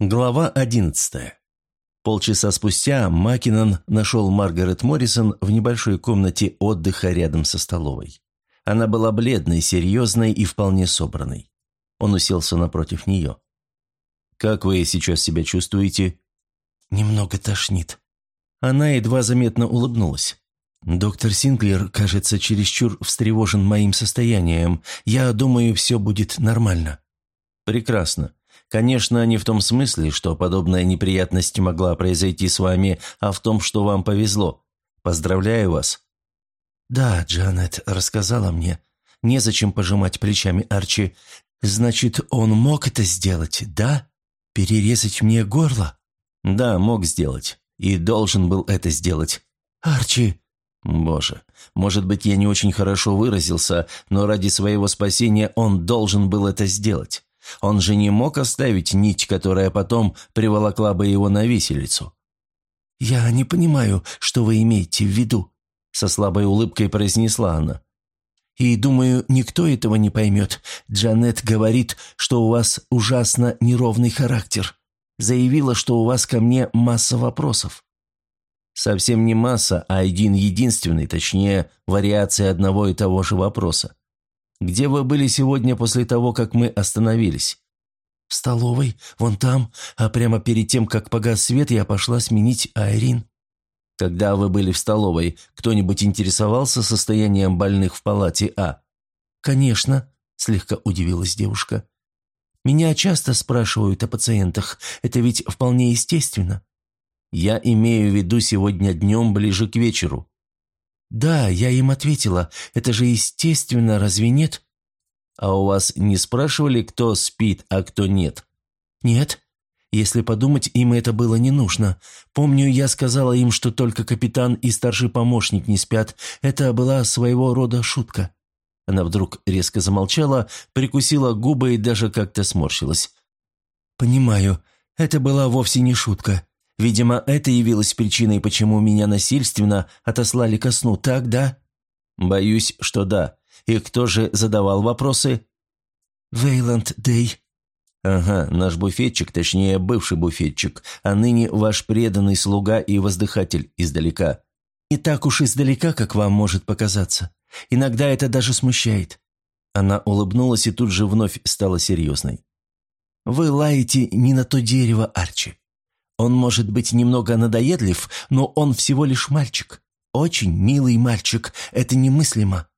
Глава одиннадцатая. Полчаса спустя Макинон нашел Маргарет Моррисон в небольшой комнате отдыха рядом со столовой. Она была бледной, серьезной и вполне собранной. Он уселся напротив нее. «Как вы сейчас себя чувствуете?» «Немного тошнит». Она едва заметно улыбнулась. «Доктор Синклер, кажется, чересчур встревожен моим состоянием. Я думаю, все будет нормально». «Прекрасно. Конечно, не в том смысле, что подобная неприятность могла произойти с вами, а в том, что вам повезло. Поздравляю вас». «Да, Джанет рассказала мне. Незачем пожимать плечами Арчи. Значит, он мог это сделать, да? Перерезать мне горло?» «Да, мог сделать. И должен был это сделать». «Арчи!» «Боже, может быть, я не очень хорошо выразился, но ради своего спасения он должен был это сделать. Он же не мог оставить нить, которая потом приволокла бы его на виселицу. «Я не понимаю, что вы имеете в виду», — со слабой улыбкой произнесла она. «И думаю, никто этого не поймет. Джанет говорит, что у вас ужасно неровный характер. Заявила, что у вас ко мне масса вопросов». «Совсем не масса, а один единственный, точнее, вариация одного и того же вопроса. Где вы были сегодня после того, как мы остановились?» «В столовой, вон там, а прямо перед тем, как погас свет, я пошла сменить Айрин». «Когда вы были в столовой, кто-нибудь интересовался состоянием больных в палате А?» «Конечно», – слегка удивилась девушка. «Меня часто спрашивают о пациентах. Это ведь вполне естественно». «Я имею в виду сегодня днем ближе к вечеру». «Да, я им ответила. Это же естественно, разве нет?» «А у вас не спрашивали, кто спит, а кто нет?» «Нет. Если подумать, им это было не нужно. Помню, я сказала им, что только капитан и старший помощник не спят. Это была своего рода шутка». Она вдруг резко замолчала, прикусила губы и даже как-то сморщилась. «Понимаю, это была вовсе не шутка. Видимо, это явилось причиной, почему меня насильственно отослали ко сну, так, да?» «Боюсь, что да. И кто же задавал вопросы?» «Вейланд Дэй». «Ага, наш буфетчик, точнее, бывший буфетчик, а ныне ваш преданный слуга и воздыхатель издалека». «И так уж издалека, как вам может показаться. Иногда это даже смущает». Она улыбнулась и тут же вновь стала серьезной. «Вы лаете не на то дерево, Арчи. Он может быть немного надоедлив, но он всего лишь мальчик. Очень милый мальчик. Это немыслимо».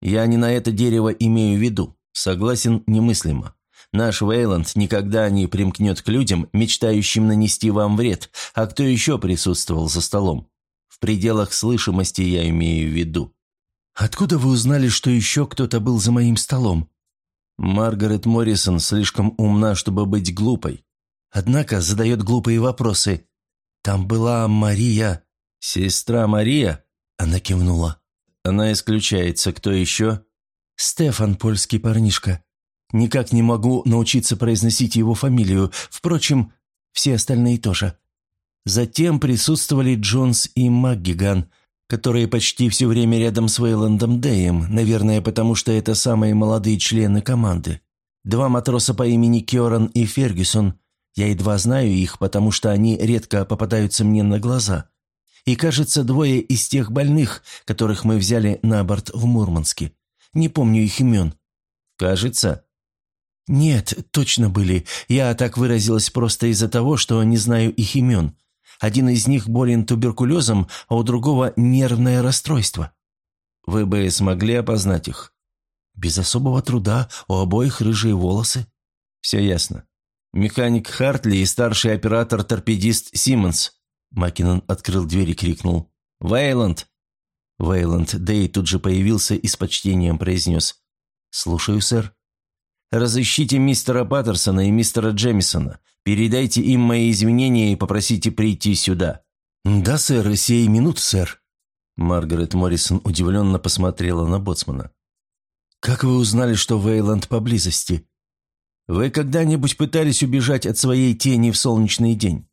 «Я не на это дерево имею в виду. Согласен, немыслимо. Наш Вейланд никогда не примкнет к людям, мечтающим нанести вам вред. А кто еще присутствовал за столом? В пределах слышимости я имею в виду». «Откуда вы узнали, что еще кто-то был за моим столом?» «Маргарет Моррисон слишком умна, чтобы быть глупой. Однако задает глупые вопросы. «Там была Мария...» «Сестра Мария?» Она кивнула. «Она исключается. Кто еще?» «Стефан, польский парнишка. Никак не могу научиться произносить его фамилию. Впрочем, все остальные тоже». Затем присутствовали Джонс и МакГиган, которые почти все время рядом с Вейландом Дэем, наверное, потому что это самые молодые члены команды. Два матроса по имени Кёран и Фергюсон – я едва знаю их, потому что они редко попадаются мне на глаза. И, кажется, двое из тех больных, которых мы взяли на борт в Мурманске. Не помню их имен. Кажется? Нет, точно были. Я так выразилась просто из-за того, что не знаю их имен. Один из них болен туберкулезом, а у другого нервное расстройство. Вы бы смогли опознать их? Без особого труда, у обоих рыжие волосы. Все ясно. «Механик Хартли и старший оператор-торпедист Симмонс». Маккинон открыл дверь и крикнул. «Вейланд!» Вейланд Дэй тут же появился и с почтением произнес. «Слушаю, сэр». «Разыщите мистера Паттерсона и мистера Джемисона. Передайте им мои извинения и попросите прийти сюда». «Да, сэр, сей минут, сэр». Маргарет Моррисон удивленно посмотрела на Боцмана. «Как вы узнали, что Вейланд поблизости?» Вы когда-нибудь пытались убежать от своей тени в солнечный день?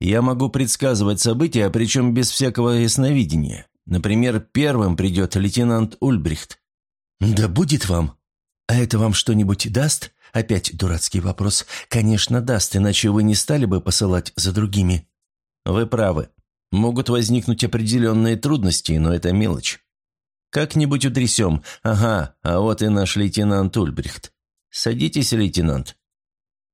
Я могу предсказывать события, причем без всякого ясновидения. Например, первым придет лейтенант Ульбрихт». «Да будет вам. А это вам что-нибудь даст? Опять дурацкий вопрос. Конечно, даст, иначе вы не стали бы посылать за другими. Вы правы. Могут возникнуть определенные трудности, но это мелочь. Как-нибудь утрясем. Ага, а вот и наш лейтенант Ульбрихт. Садитесь, лейтенант.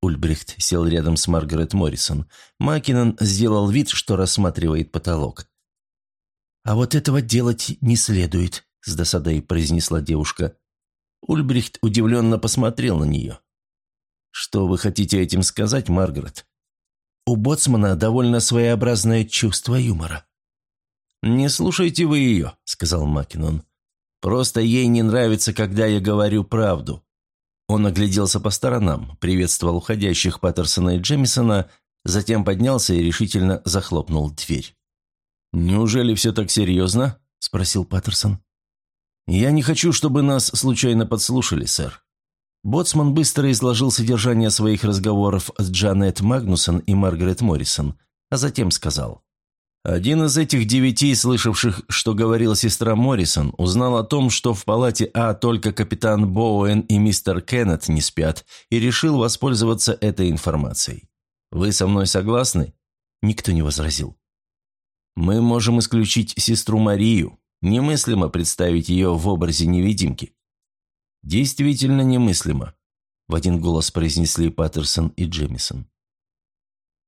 Ульбрихт сел рядом с Маргарет Моррисон. Макинон сделал вид, что рассматривает потолок. «А вот этого делать не следует», — с досадой произнесла девушка. Ульбрихт удивленно посмотрел на нее. «Что вы хотите этим сказать, Маргарет?» «У Боцмана довольно своеобразное чувство юмора». «Не слушайте вы ее», — сказал Макинон. «Просто ей не нравится, когда я говорю правду». Он огляделся по сторонам, приветствовал уходящих Паттерсона и Джемисона, затем поднялся и решительно захлопнул дверь. «Неужели все так серьезно?» – спросил Паттерсон. «Я не хочу, чтобы нас случайно подслушали, сэр». Боцман быстро изложил содержание своих разговоров с Джанет Магнусон и Маргарет Моррисон, а затем сказал. Один из этих девяти, слышавших, что говорила сестра Моррисон, узнал о том, что в палате А только капитан Боуэн и мистер Кеннет не спят, и решил воспользоваться этой информацией. Вы со мной согласны? Никто не возразил. Мы можем исключить сестру Марию. Немыслимо представить ее в образе невидимки. Действительно немыслимо, в один голос произнесли Паттерсон и Джемисон.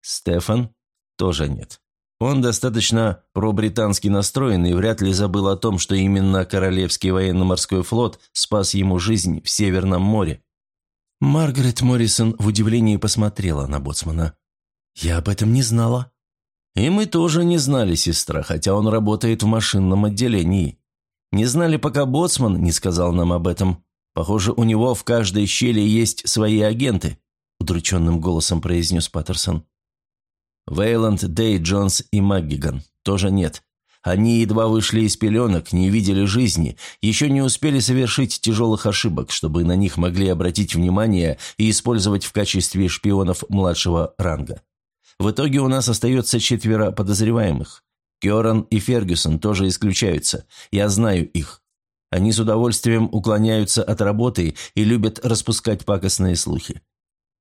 Стефан? Тоже нет. Он достаточно пробритански настроен и вряд ли забыл о том, что именно Королевский военно-морской флот спас ему жизнь в Северном море. Маргарет Моррисон в удивлении посмотрела на боцмана. «Я об этом не знала». «И мы тоже не знали, сестра, хотя он работает в машинном отделении. Не знали, пока боцман не сказал нам об этом. Похоже, у него в каждой щели есть свои агенты», – удрученным голосом произнес Паттерсон. Вейланд, Дэй, Джонс и Маггиган тоже нет. Они едва вышли из пеленок, не видели жизни, еще не успели совершить тяжелых ошибок, чтобы на них могли обратить внимание и использовать в качестве шпионов младшего ранга. В итоге у нас остается четверо подозреваемых. Кёран и Фергюсон тоже исключаются. Я знаю их. Они с удовольствием уклоняются от работы и любят распускать пакостные слухи.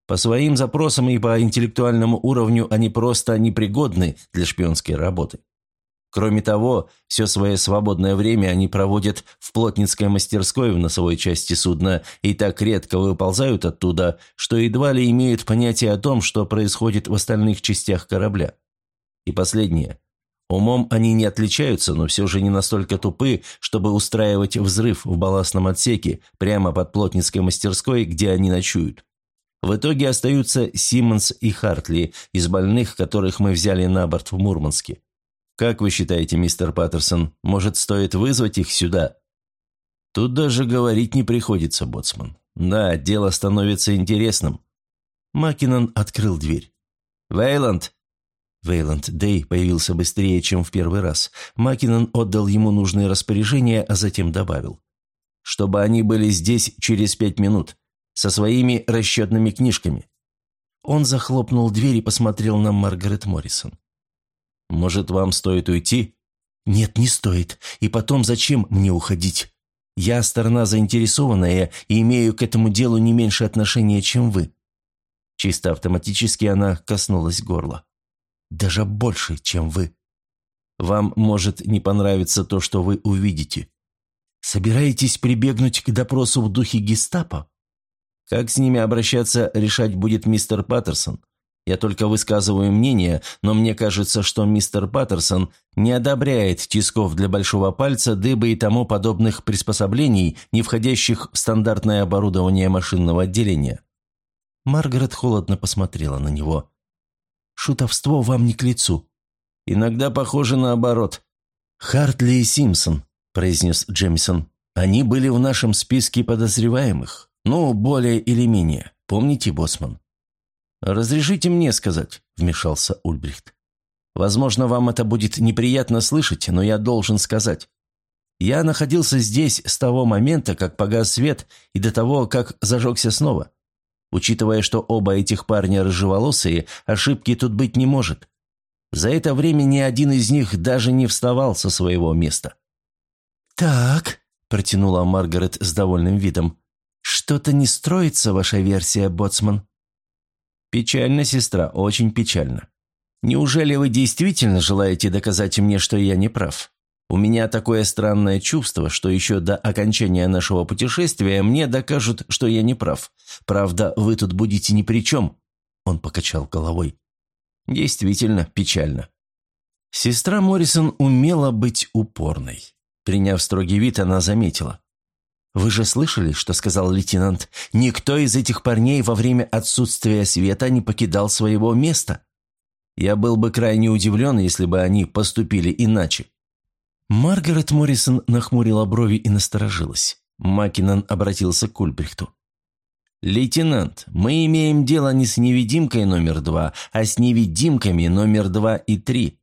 По своим запросам и по интеллектуальному уровню они просто непригодны для шпионской работы. Кроме того, все свое свободное время они проводят в плотницкой мастерской в носовой части судна и так редко выползают оттуда, что едва ли имеют понятие о том, что происходит в остальных частях корабля. И последнее. Умом они не отличаются, но все же не настолько тупы, чтобы устраивать взрыв в балластном отсеке прямо под плотницкой мастерской, где они ночуют. В итоге остаются Симмонс и Хартли из больных, которых мы взяли на борт в Мурманске. Как вы считаете, мистер Паттерсон, может, стоит вызвать их сюда? Тут даже говорить не приходится, боцман. Да, дело становится интересным. Макинон открыл дверь. «Вейланд!» Вейланд Дэй появился быстрее, чем в первый раз. Макинон отдал ему нужные распоряжения, а затем добавил. «Чтобы они были здесь через пять минут со своими расчетными книжками». Он захлопнул дверь и посмотрел на Маргарет Моррисон. «Может, вам стоит уйти?» «Нет, не стоит. И потом, зачем мне уходить? Я сторона заинтересованная и имею к этому делу не меньше отношения, чем вы». Чисто автоматически она коснулась горла. «Даже больше, чем вы. Вам может не понравиться то, что вы увидите. Собираетесь прибегнуть к допросу в духе гестапо?» Как с ними обращаться, решать будет мистер Паттерсон. Я только высказываю мнение, но мне кажется, что мистер Паттерсон не одобряет тисков для большого пальца, дыбы и тому подобных приспособлений, не входящих в стандартное оборудование машинного отделения. Маргарет холодно посмотрела на него. «Шутовство вам не к лицу. Иногда похоже наоборот». «Хартли и Симпсон», – произнес Джемисон. «Они были в нашем списке подозреваемых. «Ну, более или менее. Помните, Босман?» «Разрешите мне сказать», — вмешался Ульбрихт. «Возможно, вам это будет неприятно слышать, но я должен сказать. Я находился здесь с того момента, как погас свет, и до того, как зажегся снова. Учитывая, что оба этих парня рыжеволосые, ошибки тут быть не может. За это время ни один из них даже не вставал со своего места». «Так», — протянула Маргарет с довольным видом, «Что-то не строится ваша версия, боцман?» «Печально, сестра, очень печально. Неужели вы действительно желаете доказать мне, что я не прав? У меня такое странное чувство, что еще до окончания нашего путешествия мне докажут, что я не прав. Правда, вы тут будете ни при чем». Он покачал головой. «Действительно печально». Сестра Моррисон умела быть упорной. Приняв строгий вид, она заметила. «Вы же слышали, что сказал лейтенант? Никто из этих парней во время отсутствия света не покидал своего места. Я был бы крайне удивлен, если бы они поступили иначе». Маргарет Моррисон нахмурила брови и насторожилась. Маккинон обратился к Ульбрихту. «Лейтенант, мы имеем дело не с невидимкой номер два, а с невидимками номер два и три.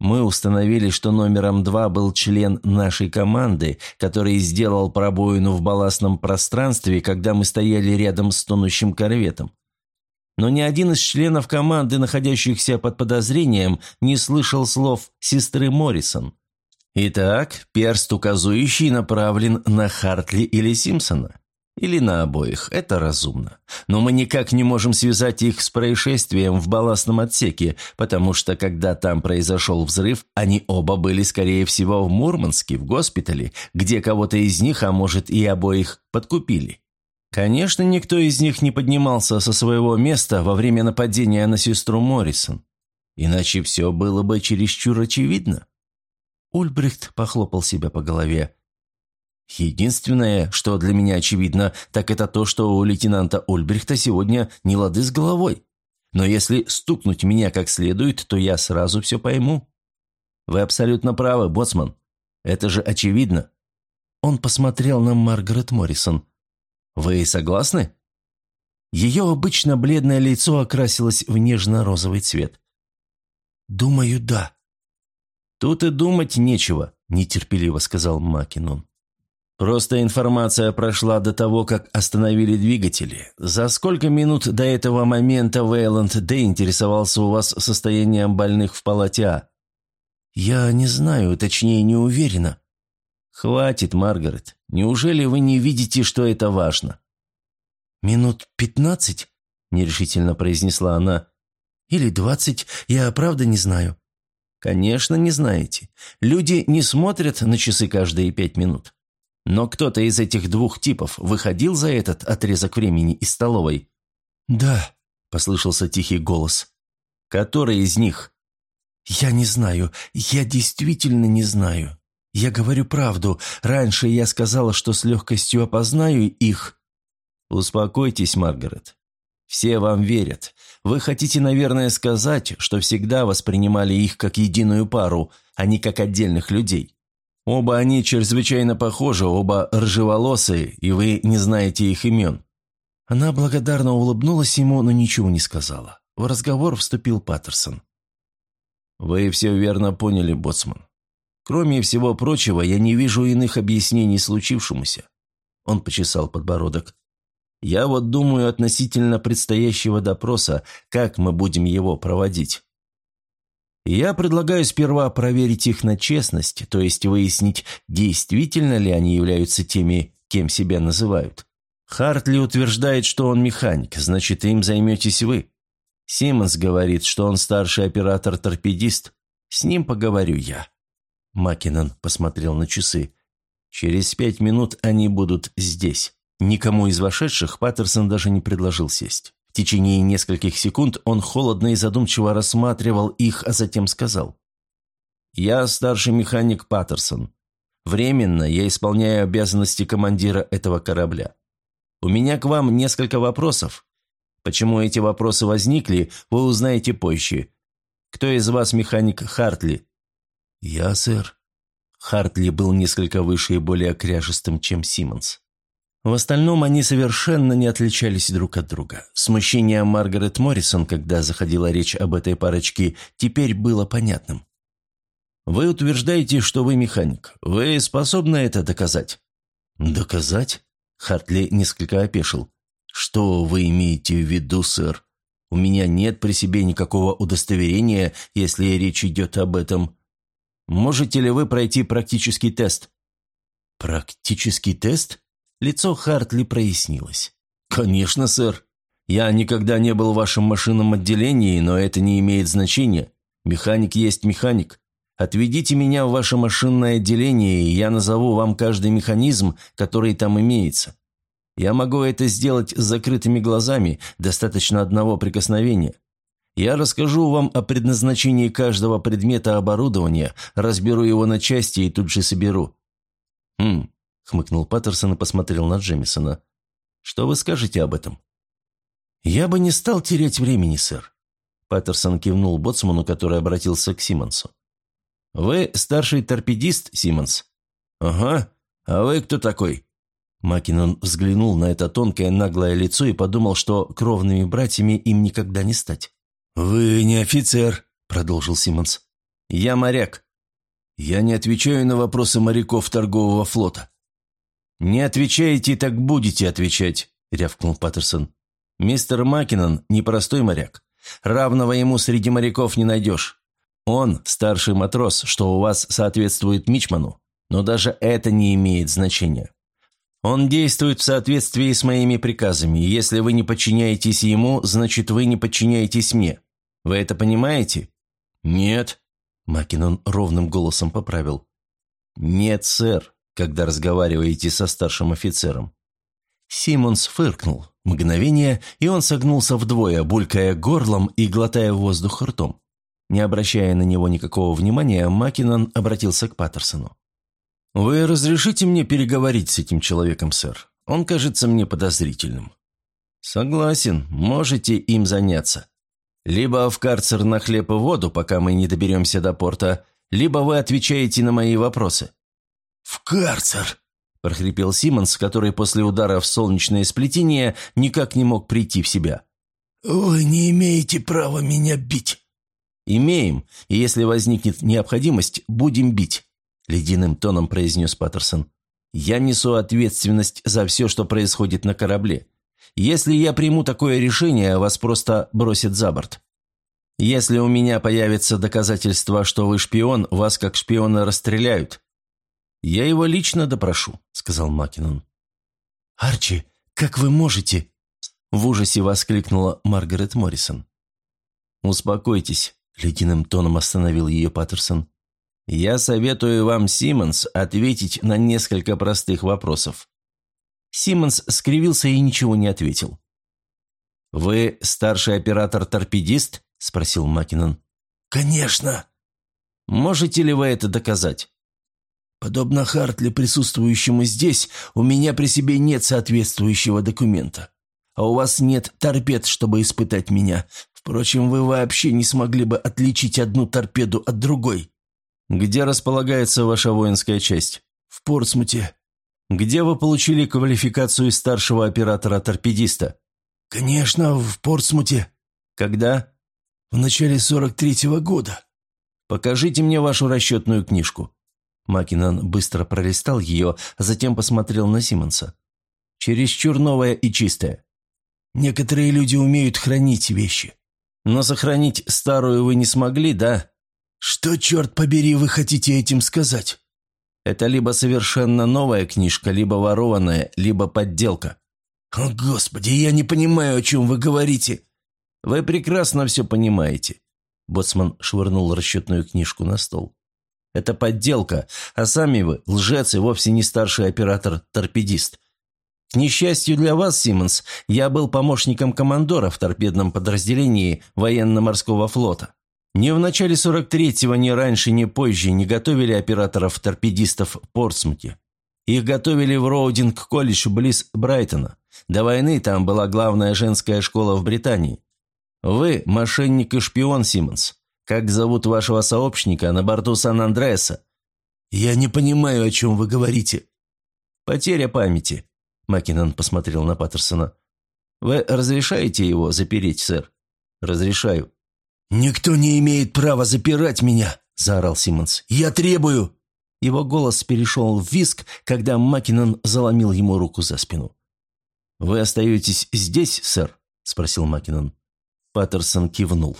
Мы установили, что номером два был член нашей команды, который сделал пробоину в балластном пространстве, когда мы стояли рядом с тонущим корветом. Но ни один из членов команды, находящихся под подозрением, не слышал слов сестры Моррисон. Итак, перст указующий направлен на Хартли или Симпсона. Или на обоих, это разумно. Но мы никак не можем связать их с происшествием в балластном отсеке, потому что когда там произошел взрыв, они оба были, скорее всего, в Мурманске, в госпитале, где кого-то из них, а может и обоих, подкупили. Конечно, никто из них не поднимался со своего места во время нападения на сестру Моррисон. Иначе все было бы чересчур очевидно. Ульбрихт похлопал себя по голове. Единственное, что для меня очевидно, так это то, что у лейтенанта Ольбрихта сегодня не лады с головой. Но если стукнуть меня как следует, то я сразу все пойму. Вы абсолютно правы, боцман. Это же очевидно. Он посмотрел на Маргарет Моррисон. Вы согласны? Ее обычно бледное лицо окрасилось в нежно-розовый цвет. «Думаю, да». «Тут и думать нечего», – нетерпеливо сказал Макинон. Просто информация прошла до того, как остановили двигатели. За сколько минут до этого момента Вейланд Д интересовался у вас состоянием больных в палате А? Я не знаю, точнее не уверена. Хватит, Маргарет. Неужели вы не видите, что это важно? Минут пятнадцать? Нерешительно произнесла она. Или двадцать, я правда не знаю. Конечно, не знаете. Люди не смотрят на часы каждые пять минут. Но кто-то из этих двух типов выходил за этот отрезок времени из столовой? «Да», – послышался тихий голос. «Который из них?» «Я не знаю. Я действительно не знаю. Я говорю правду. Раньше я сказала, что с легкостью опознаю их». «Успокойтесь, Маргарет. Все вам верят. Вы хотите, наверное, сказать, что всегда воспринимали их как единую пару, а не как отдельных людей. Оба они чрезвычайно похожи, оба ржеволосые, и вы не знаете их имен». Она благодарно улыбнулась ему, но ничего не сказала. В разговор вступил Паттерсон. «Вы все верно поняли, Боцман. Кроме всего прочего, я не вижу иных объяснений случившемуся». Он почесал подбородок. «Я вот думаю относительно предстоящего допроса, как мы будем его проводить. Я предлагаю сперва проверить их на честность, то есть выяснить, действительно ли они являются теми, кем себя называют. Хартли утверждает, что он механик, значит, им займетесь вы. Симмонс говорит, что он старший оператор-торпедист. С ним поговорю я». Маккинон посмотрел на часы. «Через пять минут они будут здесь». Никому из вошедших Паттерсон даже не предложил сесть. В течение нескольких секунд он холодно и задумчиво рассматривал их, а затем сказал. «Я старший механик Паттерсон. Временно я исполняю обязанности командира этого корабля. У меня к вам несколько вопросов. Почему эти вопросы возникли, вы узнаете позже. Кто из вас механик Хартли?» «Я, сэр». Хартли был несколько выше и более кряжестым, чем Симмонс. В остальном они совершенно не отличались друг от друга. Смущение Маргарет Моррисон, когда заходила речь об этой парочке, теперь было понятным. «Вы утверждаете, что вы механик. Вы способны это доказать?» «Доказать?» Хартли несколько опешил. «Что вы имеете в виду, сэр? У меня нет при себе никакого удостоверения, если речь идет об этом. Можете ли вы пройти практический тест?» «Практический тест?» Лицо Хартли прояснилось. «Конечно, сэр. Я никогда не был в вашем машинном отделении, но это не имеет значения. Механик есть механик. Отведите меня в ваше машинное отделение, и я назову вам каждый механизм, который там имеется. Я могу это сделать с закрытыми глазами, достаточно одного прикосновения. Я расскажу вам о предназначении каждого предмета оборудования, разберу его на части и тут же соберу». «Хм», — хмыкнул Паттерсон и посмотрел на Джемисона. «Что вы скажете об этом?» «Я бы не стал терять времени, сэр», — Паттерсон кивнул боцману, который обратился к Симмонсу. «Вы старший торпедист, Симмонс?» «Ага. А вы кто такой?» Макинон взглянул на это тонкое наглое лицо и подумал, что кровными братьями им никогда не стать. «Вы не офицер», — продолжил Симмонс. «Я моряк. Я не отвечаю на вопросы моряков торгового флота». «Не отвечаете, так будете отвечать», — рявкнул Паттерсон. «Мистер Макинон – непростой моряк. Равного ему среди моряков не найдешь. Он – старший матрос, что у вас соответствует Мичману, но даже это не имеет значения. Он действует в соответствии с моими приказами, если вы не подчиняетесь ему, значит, вы не подчиняетесь мне. Вы это понимаете?» «Нет», – Макинон ровным голосом поправил. «Нет, сэр, когда разговариваете со старшим офицером». Симмонс фыркнул. Мгновение, и он согнулся вдвое, булькая горлом и глотая воздух ртом. Не обращая на него никакого внимания, Макинон обратился к Паттерсону. «Вы разрешите мне переговорить с этим человеком, сэр? Он кажется мне подозрительным». «Согласен, можете им заняться. Либо в карцер на хлеб и воду, пока мы не доберемся до порта, либо вы отвечаете на мои вопросы». «В карцер!» – прохрипел Симмонс, который после удара в солнечное сплетение никак не мог прийти в себя. «Вы не имеете права меня бить». «Имеем, и если возникнет необходимость, будем бить. – ледяным тоном произнес Паттерсон. «Я несу ответственность за все, что происходит на корабле. Если я приму такое решение, вас просто бросят за борт. Если у меня появится доказательство, что вы шпион, вас как шпиона расстреляют». «Я его лично допрошу», – сказал Макинон. «Арчи, как вы можете?» – в ужасе воскликнула Маргарет Моррисон. «Успокойтесь», – ледяным тоном остановил ее Паттерсон. Я советую вам, Симмонс, ответить на несколько простых вопросов». Симмонс скривился и ничего не ответил. «Вы старший оператор-торпедист?» – спросил Макинон. «Конечно». «Можете ли вы это доказать?» «Подобно Хартли, присутствующему здесь, у меня при себе нет соответствующего документа. А у вас нет торпед, чтобы испытать меня. Впрочем, вы вообще не смогли бы отличить одну торпеду от другой». «Где располагается ваша воинская часть?» «В Портсмуте». «Где вы получили квалификацию старшего оператора-торпедиста?» «Конечно, в Портсмуте». «Когда?» «В начале 43-го года». «Покажите мне вашу расчетную книжку». Макинан быстро пролистал ее, а затем посмотрел на Симмонса. «Чересчур новая и чистая». «Некоторые люди умеют хранить вещи». «Но сохранить старую вы не смогли, да?» «Что, черт побери, вы хотите этим сказать?» «Это либо совершенно новая книжка, либо ворованная, либо подделка». «О, Господи, я не понимаю, о чем вы говорите». «Вы прекрасно все понимаете». Боцман швырнул расчетную книжку на стол. «Это подделка, а сами вы лжец и вовсе не старший оператор-торпедист. К несчастью для вас, Симмонс, я был помощником командора в торпедном подразделении военно-морского флота. Ни в начале 43-го, ни раньше, ни позже не готовили операторов-торпедистов в Портсмуте. Их готовили в Роудинг-колледж близ Брайтона. До войны там была главная женская школа в Британии. Вы – мошенник и шпион, Симмонс. Как зовут вашего сообщника на борту Сан-Андреаса? Я не понимаю, о чем вы говорите. Потеря памяти. Маккинон посмотрел на Паттерсона. Вы разрешаете его запереть, сэр? Разрешаю. «Никто не имеет права запирать меня!» – заорал Симмонс. «Я требую!» Его голос перешел в виск, когда Маккинон заломил ему руку за спину. «Вы остаетесь здесь, сэр?» – спросил Маккинон. Паттерсон кивнул.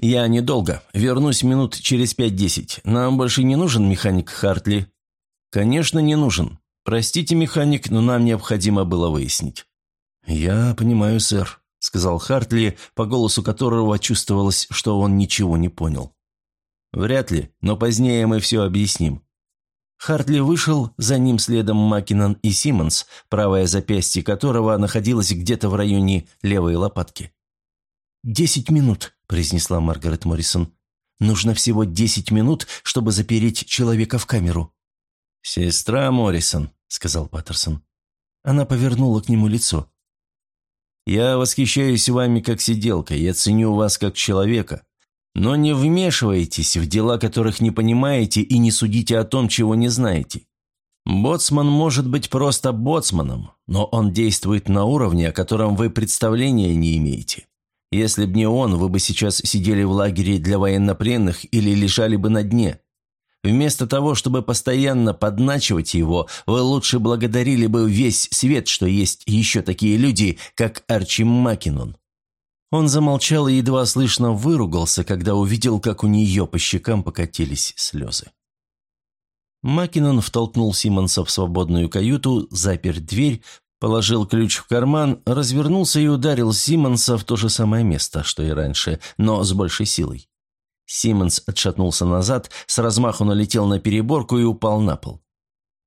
«Я недолго. Вернусь минут через пять-десять. Нам больше не нужен механик Хартли?» «Конечно, не нужен. «Простите, механик, но нам необходимо было выяснить». «Я понимаю, сэр», — сказал Хартли, по голосу которого чувствовалось, что он ничего не понял. «Вряд ли, но позднее мы все объясним». Хартли вышел, за ним следом Маккинон и Симмонс, правое запястье которого находилось где-то в районе левой лопатки. «Десять минут», — произнесла Маргарет Моррисон. «Нужно всего десять минут, чтобы запереть человека в камеру». «Сестра Моррисон», — сказал Паттерсон. Она повернула к нему лицо. «Я восхищаюсь вами как сиделкой, я ценю вас как человека. Но не вмешивайтесь в дела, которых не понимаете, и не судите о том, чего не знаете. Боцман может быть просто боцманом, но он действует на уровне, о котором вы представления не имеете. Если б не он, вы бы сейчас сидели в лагере для военнопленных или лежали бы на дне. Вместо того, чтобы постоянно подначивать его, вы лучше благодарили бы весь свет, что есть еще такие люди, как Арчи Маккинон. Он замолчал и едва слышно выругался, когда увидел, как у нее по щекам покатились слезы. Маккинон втолкнул Симмонса в свободную каюту, запер дверь, положил ключ в карман, развернулся и ударил Симмонса в то же самое место, что и раньше, но с большей силой. Симмонс отшатнулся назад, с размаху налетел на переборку и упал на пол.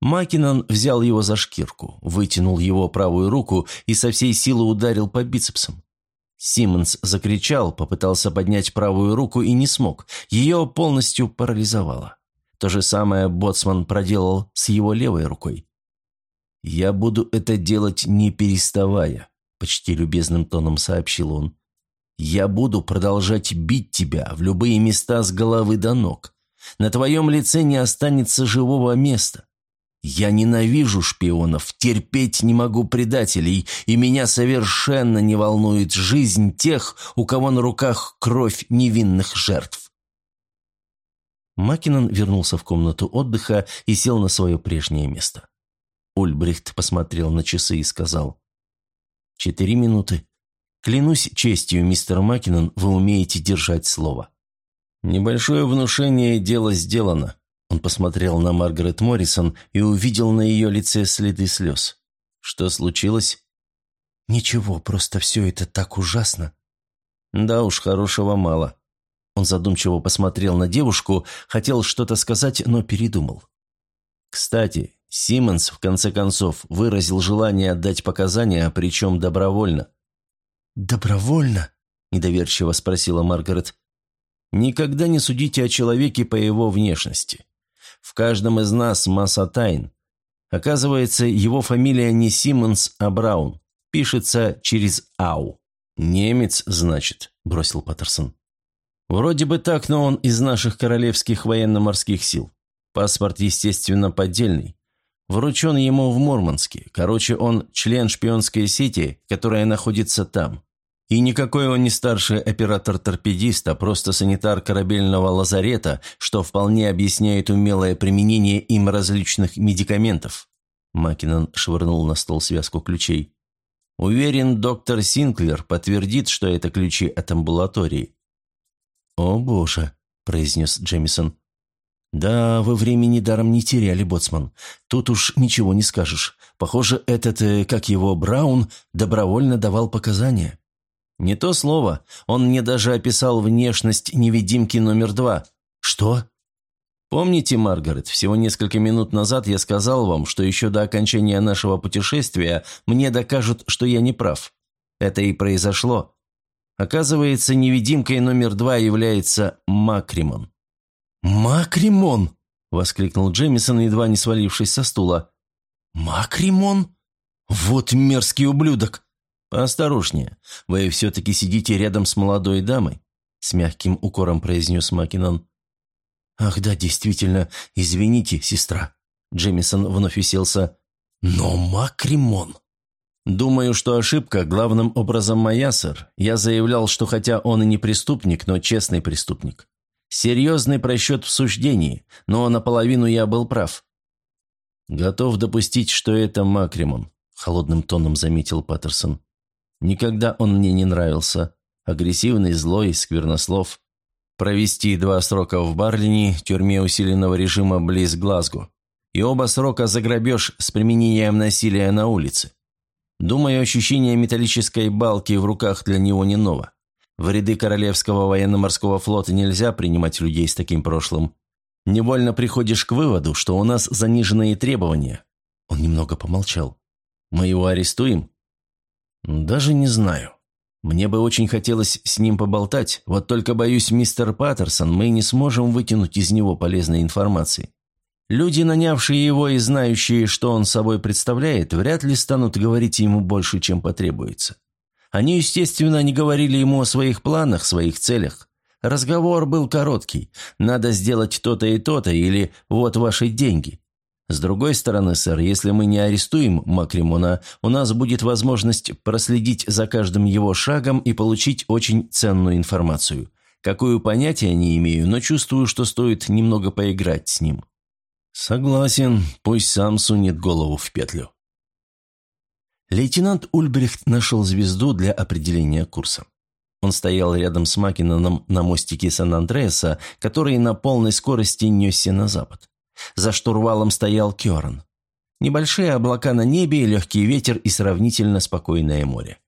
Маккинон взял его за шкирку, вытянул его правую руку и со всей силы ударил по бицепсам. Симмонс закричал, попытался поднять правую руку и не смог. Ее полностью парализовало. То же самое Боцман проделал с его левой рукой. «Я буду это делать не переставая», – почти любезным тоном сообщил он. «Я буду продолжать бить тебя в любые места с головы до ног. На твоем лице не останется живого места. Я ненавижу шпионов, терпеть не могу предателей, и меня совершенно не волнует жизнь тех, у кого на руках кровь невинных жертв. Макинон вернулся в комнату отдыха и сел на свое прежнее место. Ульбрихт посмотрел на часы и сказал. «Четыре минуты. Клянусь честью, мистер Макинон, вы умеете держать слово». «Небольшое внушение, дело сделано», он посмотрел на Маргарет Моррисон и увидел на ее лице следы слез. «Что случилось?» «Ничего, просто все это так ужасно». «Да уж, хорошего мало». Он задумчиво посмотрел на девушку, хотел что-то сказать, но передумал. «Кстати, Симмонс, в конце концов, выразил желание отдать показания, причем добровольно». «Добровольно?» – недоверчиво спросила Маргарет. «Никогда не судите о человеке по его внешности. В каждом из нас масса тайн. Оказывается, его фамилия не Симмонс, а Браун. Пишется через «ау». «Немец, значит», – бросил Паттерсон. «Вроде бы так, но он из наших королевских военно-морских сил. Паспорт, естественно, поддельный. Вручен ему в Мурманске. Короче, он член шпионской сети, которая находится там. И никакой он не старший оператор-торпедист, а просто санитар корабельного лазарета, что вполне объясняет умелое применение им различных медикаментов. Макинон швырнул на стол связку ключей. Уверен, доктор Синклер подтвердит, что это ключи от амбулатории. «О боже», – произнес Джемисон. «Да, вы времени даром не теряли, Боцман. Тут уж ничего не скажешь. Похоже, этот, э, как его, Браун, добровольно давал показания». «Не то слово. Он мне даже описал внешность невидимки номер два». «Что?» «Помните, Маргарет, всего несколько минут назад я сказал вам, что еще до окончания нашего путешествия мне докажут, что я не прав. Это и произошло. Оказывается, невидимкой номер два является Макримон». «Макримон!» – воскликнул Джемисон, едва не свалившись со стула. «Макримон? Вот мерзкий ублюдок! «Осторожнее, вы все-таки сидите рядом с молодой дамой», – с мягким укором произнес Макинон. «Ах да, действительно, извините, сестра». Джемисон вновь уселся. «Но Макримон...» «Думаю, что ошибка главным образом моя, сэр. Я заявлял, что хотя он и не преступник, но честный преступник. Серьезный просчет в суждении, но наполовину я был прав». «Готов допустить, что это Макримон», – холодным тоном заметил Паттерсон. Никогда он мне не нравился. Агрессивный, злой, сквернослов. Провести два срока в Барлине, тюрьме усиленного режима близ Глазго. И оба срока за грабеж с применением насилия на улице. Думаю, ощущение металлической балки в руках для него не ново. В ряды Королевского военно-морского флота нельзя принимать людей с таким прошлым. Невольно приходишь к выводу, что у нас заниженные требования. Он немного помолчал. Мы его арестуем? Даже не знаю. Мне бы очень хотелось с ним поболтать, вот только боюсь, мистер Паттерсон, мы не сможем вытянуть из него полезной информации. Люди, нанявшие его и знающие, что он собой представляет, вряд ли станут говорить ему больше, чем потребуется. Они, естественно, не говорили ему о своих планах, своих целях. Разговор был короткий. Надо сделать то-то и то-то, или вот ваши деньги. С другой стороны, сэр, если мы не арестуем Макримона, у нас будет возможность проследить за каждым его шагом и получить очень ценную информацию. Какую понятия не имею, но чувствую, что стоит немного поиграть с ним. Согласен, пусть сам сунет голову в петлю. Лейтенант Ульбрихт нашел звезду для определения курса. Он стоял рядом с Макиноном на мостике Сан-Андреаса, который на полной скорости несся на запад. За штурвалом стоял Кёрн. Небольшие облака на небе, легкий ветер и сравнительно спокойное море.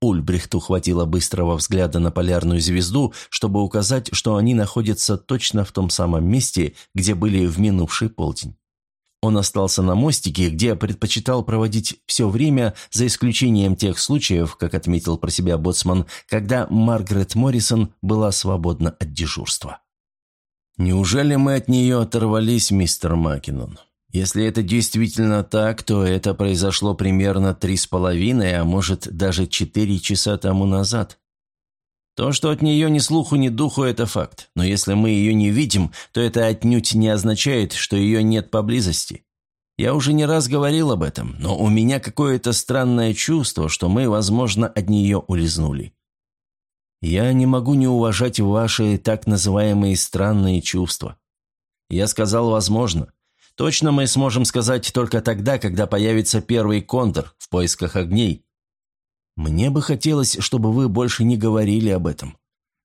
Ульбрихту хватило быстрого взгляда на полярную звезду, чтобы указать, что они находятся точно в том самом месте, где были в минувший полдень. Он остался на мостике, где предпочитал проводить все время, за исключением тех случаев, как отметил про себя Боцман, когда Маргарет Моррисон была свободна от дежурства. «Неужели мы от нее оторвались, мистер Маккинон? Если это действительно так, то это произошло примерно три с половиной, а может даже четыре часа тому назад. То, что от нее ни слуху, ни духу, это факт. Но если мы ее не видим, то это отнюдь не означает, что ее нет поблизости. Я уже не раз говорил об этом, но у меня какое-то странное чувство, что мы, возможно, от нее улизнули. Я не могу не уважать ваши так называемые странные чувства. Я сказал «возможно». Точно мы сможем сказать только тогда, когда появится первый контур в поисках огней. Мне бы хотелось, чтобы вы больше не говорили об этом.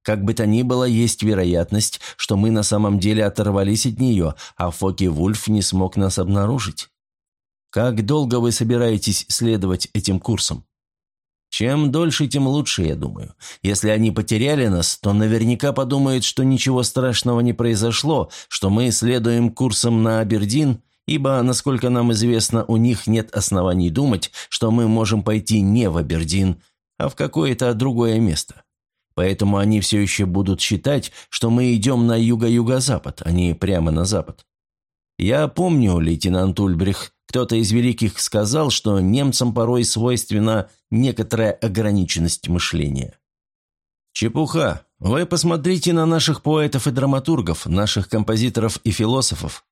Как бы то ни было, есть вероятность, что мы на самом деле оторвались от нее, а Фоки Вульф не смог нас обнаружить. Как долго вы собираетесь следовать этим курсом? Чем дольше, тем лучше, я думаю. Если они потеряли нас, то наверняка подумают, что ничего страшного не произошло, что мы следуем курсом на Абердин ибо, насколько нам известно, у них нет оснований думать, что мы можем пойти не в Абердин, а в какое-то другое место. Поэтому они все еще будут считать, что мы идем на юго-юго-запад, а не прямо на запад. Я помню, лейтенант Ульбрих, кто-то из великих сказал, что немцам порой свойственна некоторая ограниченность мышления. Чепуха. Вы посмотрите на наших поэтов и драматургов, наших композиторов и философов.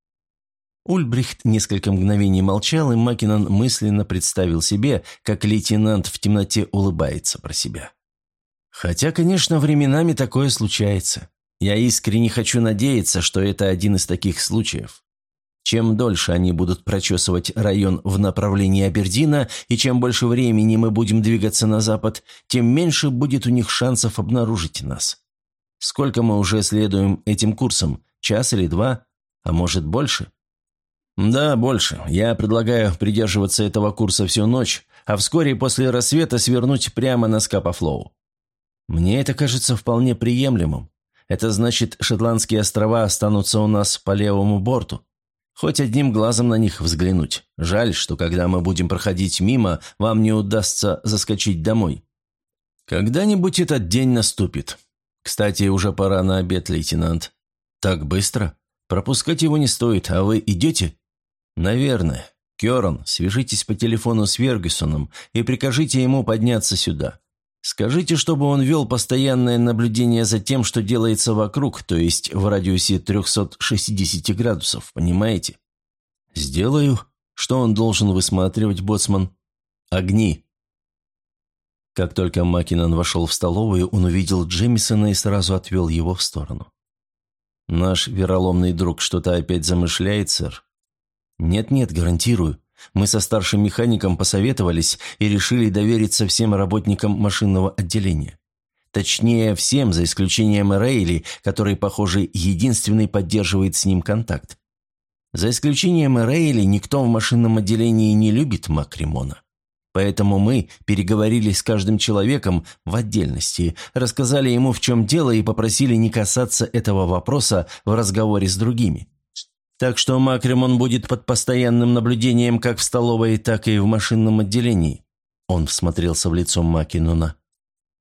Ульбрихт несколько мгновений молчал, и Макинон мысленно представил себе, как лейтенант в темноте улыбается про себя. Хотя, конечно, временами такое случается. Я искренне хочу надеяться, что это один из таких случаев. Чем дольше они будут прочесывать район в направлении Абердина, и чем больше времени мы будем двигаться на запад, тем меньше будет у них шансов обнаружить нас. Сколько мы уже следуем этим курсом? Час или два? А может, больше? «Да, больше. Я предлагаю придерживаться этого курса всю ночь, а вскоре после рассвета свернуть прямо на Скапафлоу. Мне это кажется вполне приемлемым. Это значит, Шотландские острова останутся у нас по левому борту. Хоть одним глазом на них взглянуть. Жаль, что когда мы будем проходить мимо, вам не удастся заскочить домой. Когда-нибудь этот день наступит. Кстати, уже пора на обед, лейтенант. Так быстро? Пропускать его не стоит, а вы идете?» «Наверное. Кёрон, свяжитесь по телефону с Вергюсоном и прикажите ему подняться сюда. Скажите, чтобы он вел постоянное наблюдение за тем, что делается вокруг, то есть в радиусе 360 градусов, понимаете?» «Сделаю. Что он должен высматривать, боцман?» «Огни». Как только Макинон вошел в столовую, он увидел Джемисона и сразу отвел его в сторону. «Наш вероломный друг что-то опять замышляет, сэр?» «Нет-нет, гарантирую. Мы со старшим механиком посоветовались и решили довериться всем работникам машинного отделения. Точнее, всем, за исключением Рейли, который, похоже, единственный поддерживает с ним контакт. За исключением Рейли, никто в машинном отделении не любит Макримона. Поэтому мы переговорили с каждым человеком в отдельности, рассказали ему, в чем дело, и попросили не касаться этого вопроса в разговоре с другими. Так что Макримон будет под постоянным наблюдением как в столовой, так и в машинном отделении. Он всмотрелся в лицо Макинона.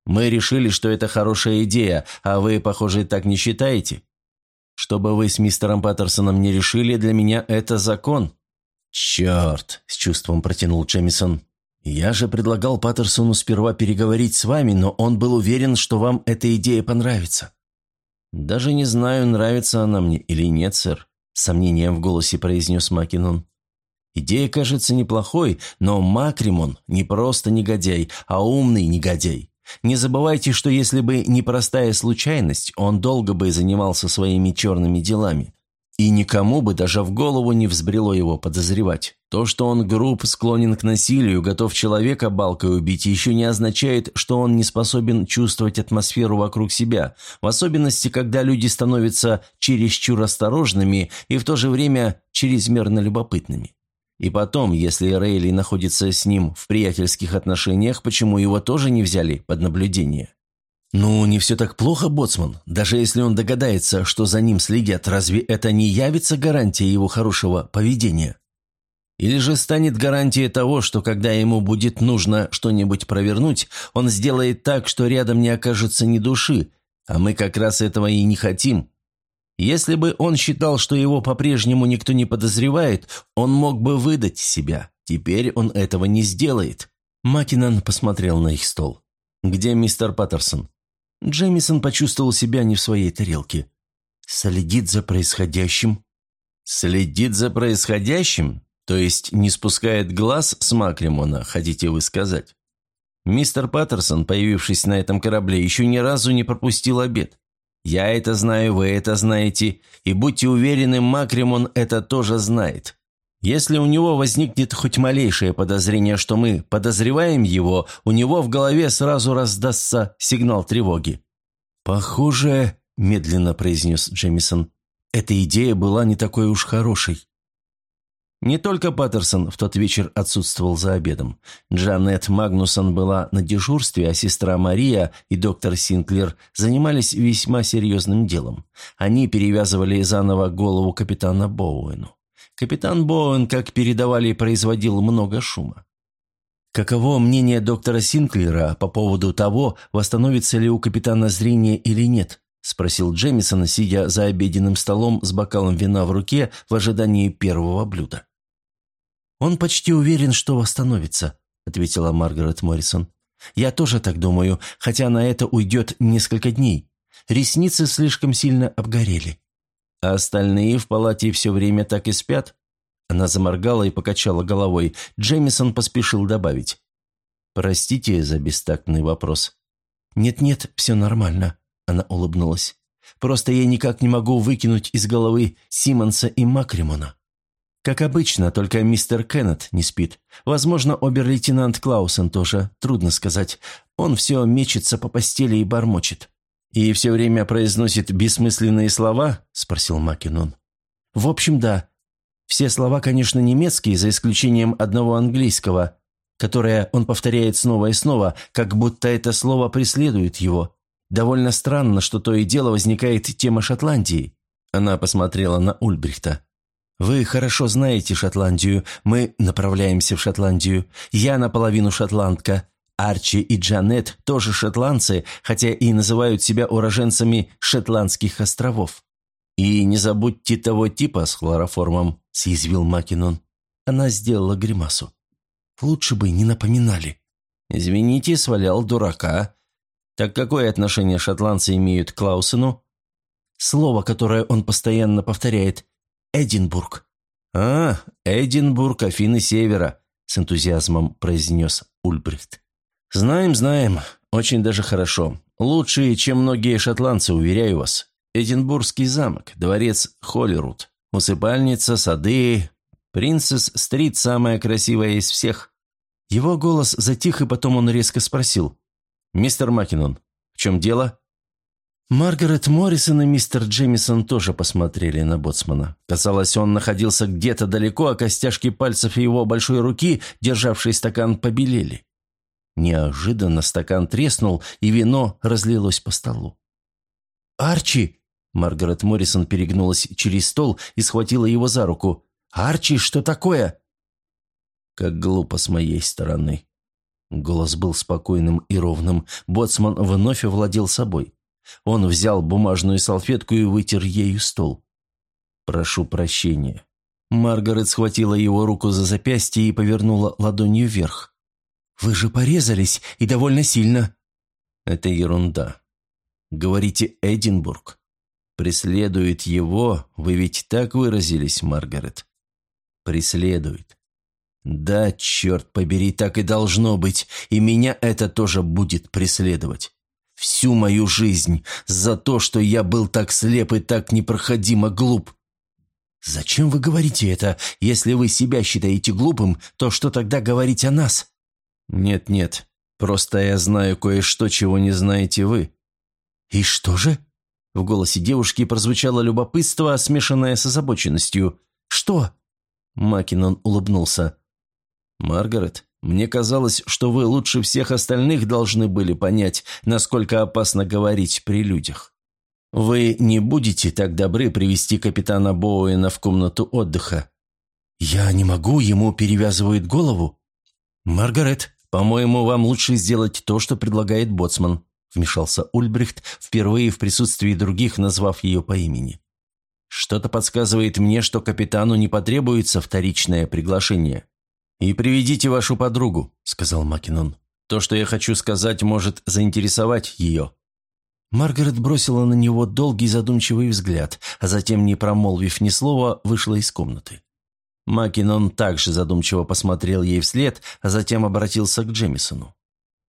«Мы решили, что это хорошая идея, а вы, похоже, так не считаете?» Что бы вы с мистером Паттерсоном не решили, для меня это закон». «Черт!» – с чувством протянул Джемисон. «Я же предлагал Паттерсону сперва переговорить с вами, но он был уверен, что вам эта идея понравится». «Даже не знаю, нравится она мне или нет, сэр», – сомнением в голосе произнес Макинон. «Идея кажется неплохой, но Макримон не просто негодяй, а умный негодяй. Не забывайте, что если бы не простая случайность, он долго бы занимался своими черными делами. И никому бы даже в голову не взбрело его подозревать. То, что он груб, склонен к насилию, готов человека балкой убить, еще не означает, что он не способен чувствовать атмосферу вокруг себя, в особенности, когда люди становятся чересчур осторожными и в то же время чрезмерно любопытными. И потом, если Рейли находится с ним в приятельских отношениях, почему его тоже не взяли под наблюдение? «Ну, не все так плохо, Боцман. Даже если он догадается, что за ним следят, разве это не явится гарантией его хорошего поведения? Или же станет гарантией того, что когда ему будет нужно что-нибудь провернуть, он сделает так, что рядом не окажется ни души, а мы как раз этого и не хотим?» Если бы он считал, что его по-прежнему никто не подозревает, он мог бы выдать себя. Теперь он этого не сделает. Макинан посмотрел на их стол. «Где мистер Паттерсон?» Джемисон почувствовал себя не в своей тарелке. «Следит за происходящим». «Следит за происходящим? То есть не спускает глаз с Макримона, хотите вы сказать?» Мистер Паттерсон, появившись на этом корабле, еще ни разу не пропустил обед. Я это знаю, вы это знаете, и будьте уверены, Макримон это тоже знает. Если у него возникнет хоть малейшее подозрение, что мы подозреваем его, у него в голове сразу раздастся сигнал тревоги». «Похоже», – медленно произнес Джемисон, – «эта идея была не такой уж хорошей». Не только Паттерсон в тот вечер отсутствовал за обедом. Джанет Магнусон была на дежурстве, а сестра Мария и доктор Синклер занимались весьма серьезным делом. Они перевязывали заново голову капитана Боуэну. Капитан Боуэн, как передавали, производил много шума. Каково мнение доктора Синклера по поводу того, восстановится ли у капитана зрение или нет? – спросил Джемисон, сидя за обеденным столом с бокалом вина в руке в ожидании первого блюда. «Он почти уверен, что восстановится», – ответила Маргарет Моррисон. «Я тоже так думаю, хотя на это уйдет несколько дней. Ресницы слишком сильно обгорели». «А остальные в палате все время так и спят?» Она заморгала и покачала головой. Джеймисон поспешил добавить. «Простите за бестактный вопрос». «Нет-нет, все нормально», – она улыбнулась. «Просто я никак не могу выкинуть из головы Симмонса и Макримона». Как обычно, только мистер Кеннет не спит. Возможно, обер-лейтенант Клаусен тоже, трудно сказать. Он все мечется по постели и бормочет. «И все время произносит бессмысленные слова?» – спросил Макинон. «В общем, да. Все слова, конечно, немецкие, за исключением одного английского, которое он повторяет снова и снова, как будто это слово преследует его. Довольно странно, что то и дело возникает тема Шотландии». Она посмотрела на Ульбрихта. «Вы хорошо знаете Шотландию. Мы направляемся в Шотландию. Я наполовину шотландка. Арчи и Джанет тоже шотландцы, хотя и называют себя уроженцами Шотландских островов». «И не забудьте того типа с хлороформом», – съязвил Макинон. Она сделала гримасу. «Лучше бы не напоминали». «Извините, свалял дурака. Так какое отношение шотландцы имеют к Клаусену?» «Слово, которое он постоянно повторяет. Эдинбург». «А, Эдинбург, Афины Севера», – с энтузиазмом произнес Ульбрихт. «Знаем, знаем. Очень даже хорошо. Лучше, чем многие шотландцы, уверяю вас. Эдинбургский замок, дворец Холлируд, усыпальница, сады. Принцесс-стрит самая красивая из всех». Его голос затих, и потом он резко спросил. «Мистер Макинон, в чем дело?» Маргарет Моррисон и мистер Джемисон тоже посмотрели на боцмана. Казалось, он находился где-то далеко, а костяшки пальцев его большой руки, державшей стакан, побелели. Неожиданно стакан треснул, и вино разлилось по столу. «Арчи!» Маргарет Моррисон перегнулась через стол и схватила его за руку. «Арчи, что такое?» «Как глупо с моей стороны». Голос был спокойным и ровным. Боцман вновь овладел собой. Он взял бумажную салфетку и вытер ею стол. «Прошу прощения». Маргарет схватила его руку за запястье и повернула ладонью вверх. «Вы же порезались, и довольно сильно». «Это ерунда. Говорите «Эдинбург». Преследует его, вы ведь так выразились, Маргарет. Преследует. Да, черт побери, так и должно быть, и меня это тоже будет преследовать. Всю мою жизнь за то, что я был так слеп и так непроходимо глуп. Зачем вы говорите это? Если вы себя считаете глупым, то что тогда говорить о нас? Нет-нет, просто я знаю кое-что, чего не знаете вы. И что же? В голосе девушки прозвучало любопытство, смешанное с озабоченностью. «Что?» Макинон улыбнулся. «Маргарет, мне казалось, что вы лучше всех остальных должны были понять, насколько опасно говорить при людях. Вы не будете так добры привести капитана Боуэна в комнату отдыха?» «Я не могу, ему перевязывают голову». «Маргарет, по-моему, вам лучше сделать то, что предлагает Боцман», вмешался Ульбрихт, впервые в присутствии других назвав ее по имени. «Что-то подсказывает мне, что капитану не потребуется вторичное приглашение». «И приведите вашу подругу», — сказал Макинон. «То, что я хочу сказать, может заинтересовать ее». Маргарет бросила на него долгий задумчивый взгляд, а затем, не промолвив ни слова, вышла из комнаты. Макинон также задумчиво посмотрел ей вслед, а затем обратился к Джемисону.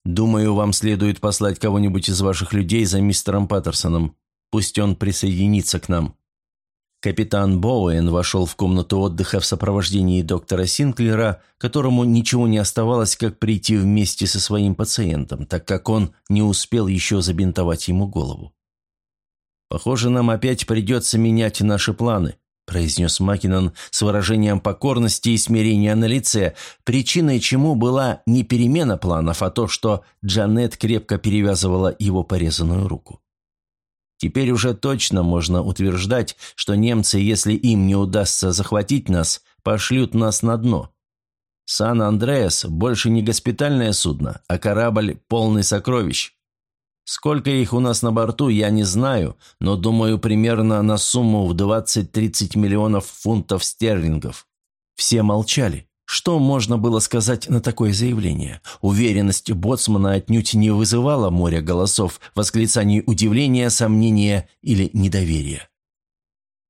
«Думаю, вам следует послать кого-нибудь из ваших людей за мистером Паттерсоном. Пусть он присоединится к нам». Капитан Боуэн вошел в комнату отдыха в сопровождении доктора Синклера, которому ничего не оставалось, как прийти вместе со своим пациентом, так как он не успел еще забинтовать ему голову. «Похоже, нам опять придется менять наши планы», произнес Макинон с выражением покорности и смирения на лице, причиной чему была не перемена планов, а то, что Джанет крепко перевязывала его порезанную руку. Теперь уже точно можно утверждать, что немцы, если им не удастся захватить нас, пошлют нас на дно. Сан-Андреас больше не госпитальное судно, а корабль полный сокровищ. Сколько их у нас на борту, я не знаю, но думаю примерно на сумму в 20-30 миллионов фунтов стерлингов. Все молчали. Что можно было сказать на такое заявление? Уверенность боцмана отнюдь не вызывала моря голосов, восклицаний удивления, сомнения или недоверия.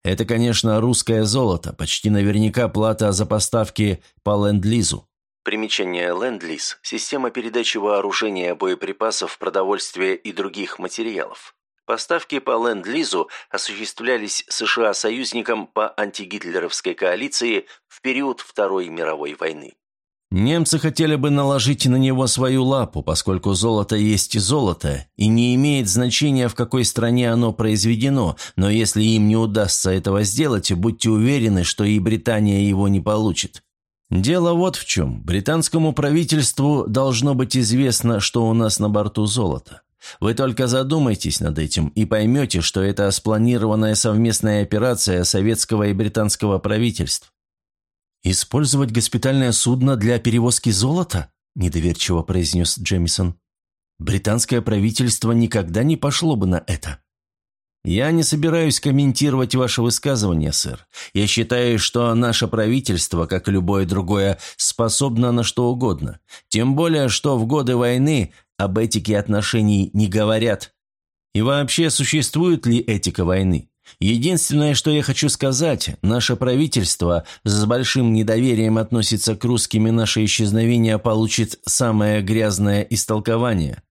Это, конечно, русское золото, почти наверняка плата за поставки по ленд-лизу. Примечание Ленд-Лиз – система передачи вооружения, боеприпасов, продовольствия и других материалов. Поставки по Ленд-Лизу осуществлялись США союзникам по антигитлеровской коалиции в период Второй мировой войны. Немцы хотели бы наложить на него свою лапу, поскольку золото есть золото, и не имеет значения, в какой стране оно произведено, но если им не удастся этого сделать, будьте уверены, что и Британия его не получит. Дело вот в чем. Британскому правительству должно быть известно, что у нас на борту золото. Вы только задумайтесь над этим и поймете, что это спланированная совместная операция советского и британского правительств. «Использовать госпитальное судно для перевозки золота?» – недоверчиво произнес Джемисон. «Британское правительство никогда не пошло бы на это». «Я не собираюсь комментировать ваше высказывание, сэр. Я считаю, что наше правительство, как и любое другое, способно на что угодно. Тем более, что в годы войны об этике отношений не говорят. И вообще, существует ли этика войны? Единственное, что я хочу сказать, наше правительство с большим недоверием относится к русским, и наше исчезновение получит самое грязное истолкование».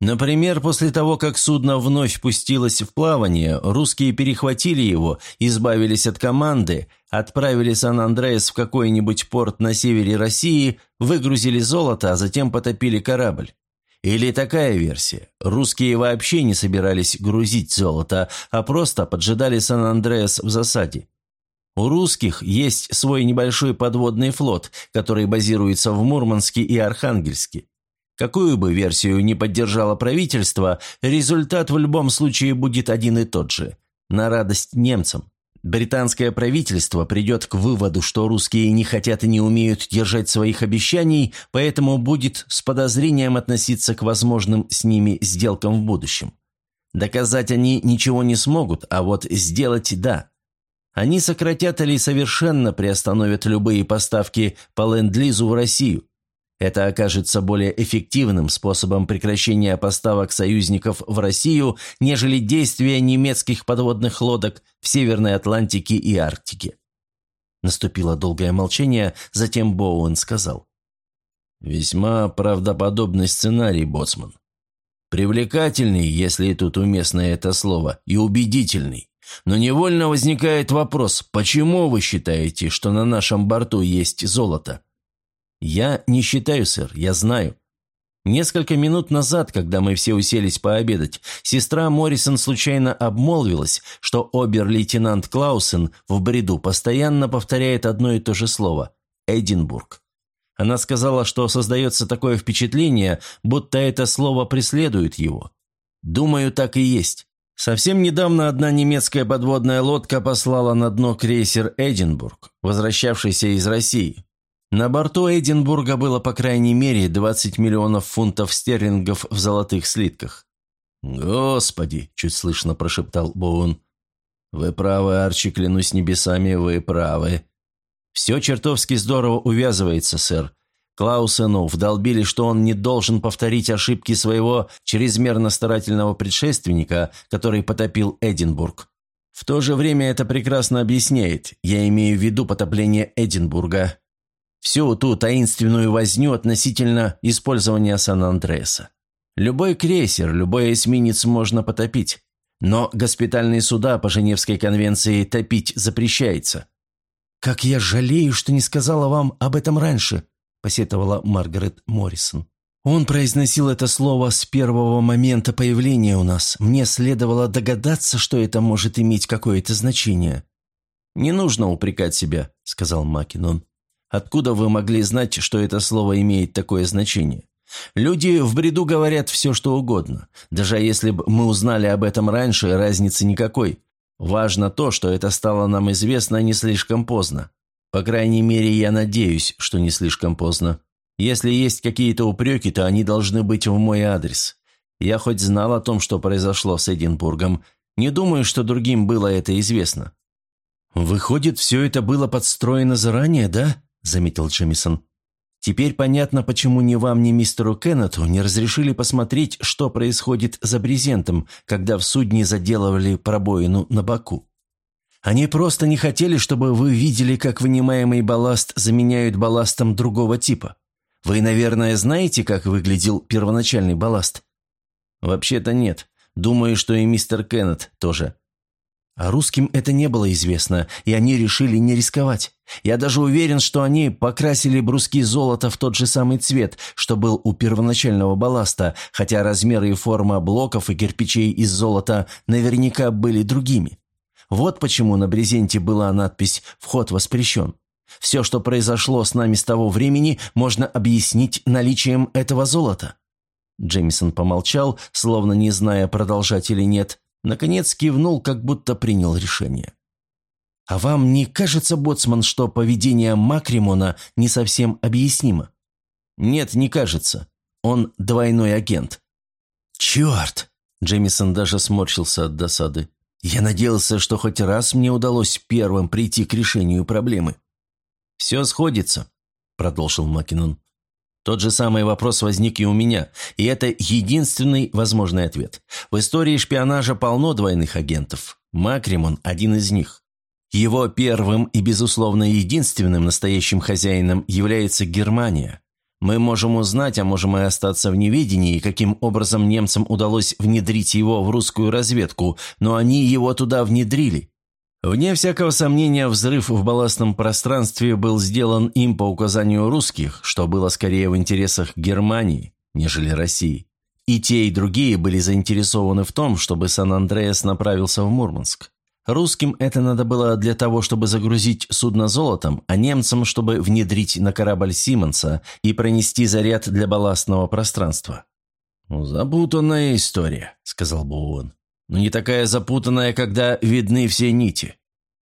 Например, после того, как судно вновь пустилось в плавание, русские перехватили его, избавились от команды, отправили Сан-Андреас в какой-нибудь порт на севере России, выгрузили золото, а затем потопили корабль. Или такая версия. Русские вообще не собирались грузить золото, а просто поджидали Сан-Андреас в засаде. У русских есть свой небольшой подводный флот, который базируется в Мурманске и Архангельске. Какую бы версию ни поддержало правительство, результат в любом случае будет один и тот же. На радость немцам. Британское правительство придет к выводу, что русские не хотят и не умеют держать своих обещаний, поэтому будет с подозрением относиться к возможным с ними сделкам в будущем. Доказать они ничего не смогут, а вот сделать – да. Они сократят или совершенно приостановят любые поставки по ленд-лизу в Россию. Это окажется более эффективным способом прекращения поставок союзников в Россию, нежели действия немецких подводных лодок в Северной Атлантике и Арктике. Наступило долгое молчание, затем Боуэн сказал. «Весьма правдоподобный сценарий, Боцман. Привлекательный, если тут уместно это слово, и убедительный. Но невольно возникает вопрос, почему вы считаете, что на нашем борту есть золото? Я не считаю, сэр, я знаю. Несколько минут назад, когда мы все уселись пообедать, сестра Моррисон случайно обмолвилась, что обер-лейтенант Клаусен в бреду постоянно повторяет одно и то же слово – Эдинбург. Она сказала, что создается такое впечатление, будто это слово преследует его. Думаю, так и есть. Совсем недавно одна немецкая подводная лодка послала на дно крейсер «Эдинбург», возвращавшийся из России. На борту Эдинбурга было по крайней мере 20 миллионов фунтов стерлингов в золотых слитках. «Господи!» – чуть слышно прошептал Боун. «Вы правы, Арчи, клянусь небесами, вы правы. Все чертовски здорово увязывается, сэр. Клаусену вдолбили, что он не должен повторить ошибки своего чрезмерно старательного предшественника, который потопил Эдинбург. В то же время это прекрасно объясняет, я имею в виду потопление Эдинбурга, всю ту таинственную возню относительно использования Сан-Андреаса. Любой крейсер, любой эсминец можно потопить, но госпитальные суда по Женевской конвенции топить запрещается. «Как я жалею, что не сказала вам об этом раньше», посетовала Маргарет Моррисон. «Он произносил это слово с первого момента появления у нас. Мне следовало догадаться, что это может иметь какое-то значение». «Не нужно упрекать себя», — сказал Макинон. «Откуда вы могли знать, что это слово имеет такое значение? Люди в бреду говорят все, что угодно. Даже если бы мы узнали об этом раньше, разницы никакой. Важно то, что это стало нам известно не слишком поздно. По крайней мере, я надеюсь, что не слишком поздно. Если есть какие-то упреки, то они должны быть в мой адрес. Я хоть знал о том, что произошло с Эдинбургом, не думаю, что другим было это известно». «Выходит, все это было подстроено заранее, да?» – заметил Джемисон. «Теперь понятно, почему ни вам, ни мистеру Кеннету не разрешили посмотреть, что происходит за брезентом, когда в судне заделывали пробоину на боку. Они просто не хотели, чтобы вы видели, как вынимаемый балласт заменяют балластом другого типа. Вы, наверное, знаете, как выглядел первоначальный балласт? Вообще-то нет. Думаю, что и мистер Кеннет тоже. А русским это не было известно, и они решили не рисковать. Я даже уверен, что они покрасили бруски золота в тот же самый цвет, что был у первоначального балласта, хотя размеры и форма блоков и кирпичей из золота наверняка были другими. Вот почему на брезенте была надпись «Вход воспрещен». Все, что произошло с нами с того времени, можно объяснить наличием этого золота». Джеймисон помолчал, словно не зная, продолжать или нет. Наконец кивнул, как будто принял решение. «А вам не кажется, Боцман, что поведение Макримона не совсем объяснимо?» «Нет, не кажется. Он двойной агент». «Черт!» Джеймисон даже сморщился от досады. Я надеялся, что хоть раз мне удалось первым прийти к решению проблемы. «Все сходится», – продолжил Макинон. Тот же самый вопрос возник и у меня, и это единственный возможный ответ. В истории шпионажа полно двойных агентов. Макримон – один из них. Его первым и, безусловно, единственным настоящим хозяином является Германия. Мы можем узнать, а можем и остаться в неведении, каким образом немцам удалось внедрить его в русскую разведку, но они его туда внедрили. Вне всякого сомнения, взрыв в балластном пространстве был сделан им по указанию русских, что было скорее в интересах Германии, нежели России. И те, и другие были заинтересованы в том, чтобы Сан-Андреас направился в Мурманск. Русским это надо было для того, чтобы загрузить судно золотом, а немцам, чтобы внедрить на корабль Симмонса и пронести заряд для балластного пространства. «Запутанная история», — сказал Боуэн. «Но не такая запутанная, когда видны все нити.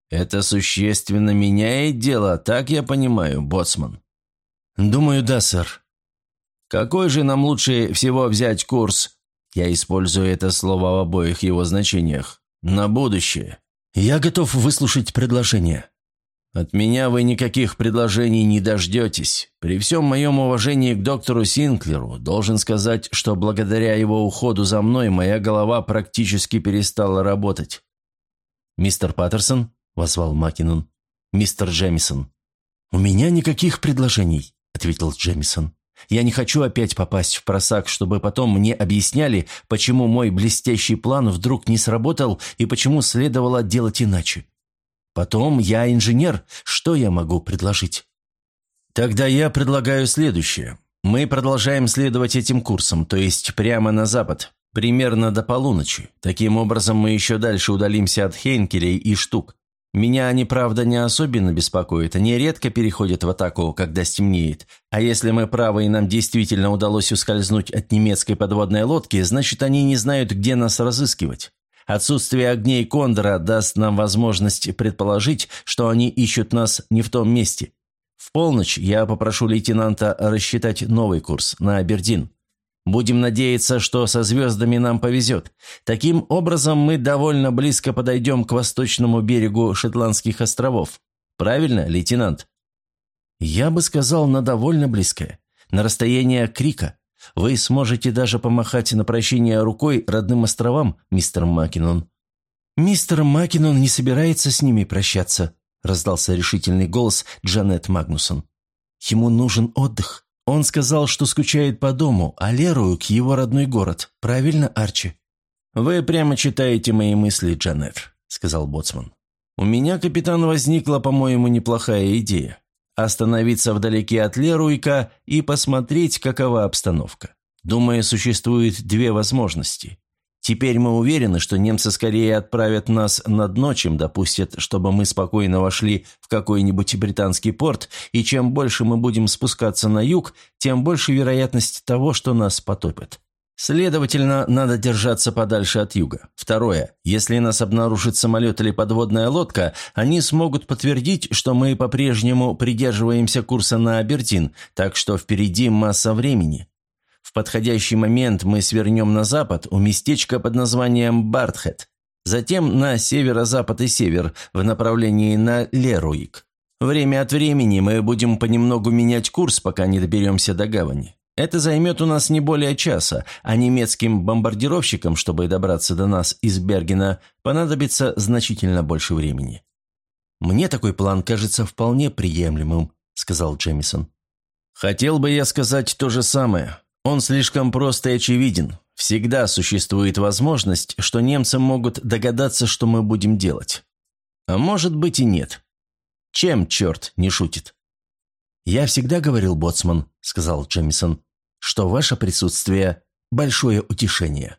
Это существенно меняет дело, так я понимаю, боцман». «Думаю, да, сэр». «Какой же нам лучше всего взять курс?» Я использую это слово в обоих его значениях. «На будущее». «Я готов выслушать предложение». «От меня вы никаких предложений не дождетесь. При всем моем уважении к доктору Синклеру должен сказать, что благодаря его уходу за мной моя голова практически перестала работать». «Мистер Паттерсон?» – возвал Макинон. «Мистер Джемисон». «У меня никаких предложений», – ответил Джемисон. Я не хочу опять попасть в просак, чтобы потом мне объясняли, почему мой блестящий план вдруг не сработал и почему следовало делать иначе. Потом я инженер, что я могу предложить? Тогда я предлагаю следующее. Мы продолжаем следовать этим курсам, то есть прямо на запад, примерно до полуночи. Таким образом мы еще дальше удалимся от Хейнкелей и штук. Меня они, правда, не особенно беспокоят. Они редко переходят в атаку, когда стемнеет. А если мы правы и нам действительно удалось ускользнуть от немецкой подводной лодки, значит, они не знают, где нас разыскивать. Отсутствие огней Кондора даст нам возможность предположить, что они ищут нас не в том месте. В полночь я попрошу лейтенанта рассчитать новый курс на Абердин. Будем надеяться, что со звездами нам повезет. Таким образом, мы довольно близко подойдем к восточному берегу Шотландских островов. Правильно, лейтенант?» «Я бы сказал, на довольно близкое. На расстояние крика. Вы сможете даже помахать на прощение рукой родным островам, мистер Макинон». «Мистер Макинон не собирается с ними прощаться», раздался решительный голос Джанет Магнусон. «Ему нужен отдых. Он сказал, что скучает по дому, а Лерую к его родной город. Правильно, Арчи?» «Вы прямо читаете мои мысли, Джанет», — сказал Боцман. «У меня, капитан, возникла, по-моему, неплохая идея. Остановиться вдалеке от Леруйка и посмотреть, какова обстановка. Думаю, существует две возможности. Теперь мы уверены, что немцы скорее отправят нас на дно, чем допустят, чтобы мы спокойно вошли в какой-нибудь британский порт, и чем больше мы будем спускаться на юг, тем больше вероятность того, что нас потопят. Следовательно, надо держаться подальше от юга. Второе. Если нас обнаружит самолет или подводная лодка, они смогут подтвердить, что мы по-прежнему придерживаемся курса на Абердин, так что впереди масса времени. В подходящий момент мы свернем на запад у местечка под названием Бартхет, затем на северо-запад и север в направлении на Леруик. Время от времени мы будем понемногу менять курс, пока не доберемся до гавани. Это займет у нас не более часа, а немецким бомбардировщикам, чтобы добраться до нас из Бергена, понадобится значительно больше времени. «Мне такой план кажется вполне приемлемым», — сказал Джемисон. «Хотел бы я сказать то же самое. Он слишком прост и очевиден. Всегда существует возможность, что немцы могут догадаться, что мы будем делать. А может быть и нет. Чем черт не шутит? «Я всегда говорил, боцман», — сказал Джемисон, — «что ваше присутствие — большое утешение».